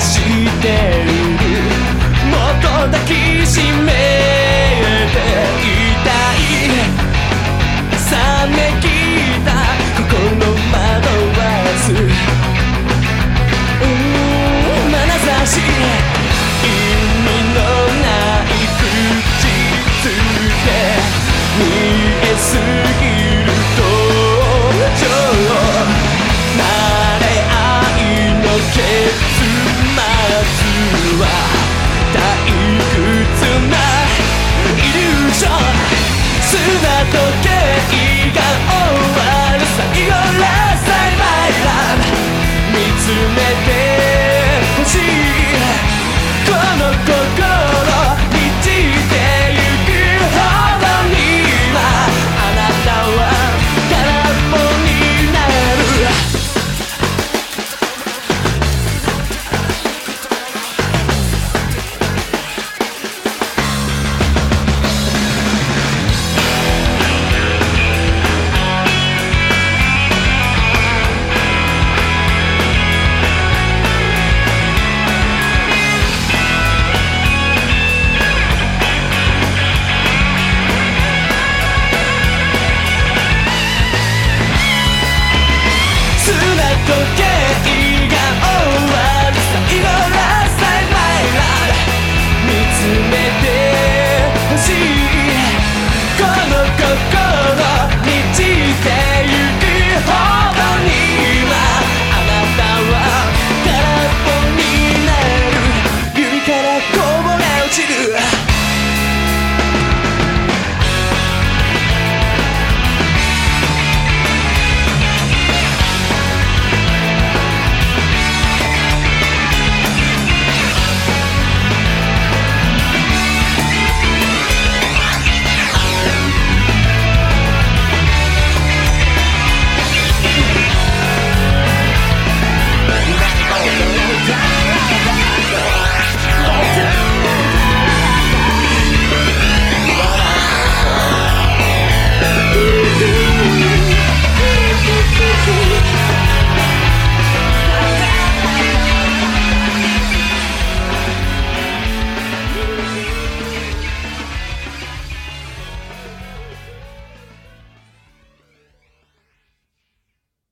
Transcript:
してる。もっと抱きしめ届け